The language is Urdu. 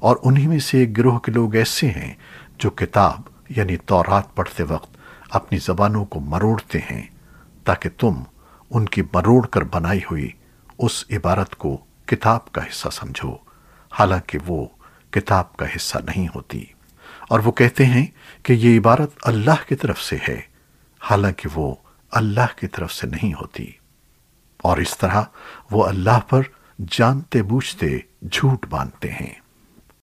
اور انہی میں سے ایک گروہ کے لوگ ایسے ہیں جو کتاب یعنی تورات پڑھتے وقت اپنی زبانوں کو مروڑتے ہیں تاکہ تم ان کی مروڑ کر بنائی ہوئی اس عبارت کو کتاب کا حصہ سمجھو۔ حالانکہ وہ کتاب کا حصہ نہیں ہوتی۔ اور وہ کہتے ہیں کہ یہ عبارت اللہ کی طرف سے ہے، حالانکہ وہ اللہ کی طرف سے نہیں ہوتی۔ اور اس طرح وہ اللہ پر جانتے بوجھتے جھوٹ باندھتے ہیں۔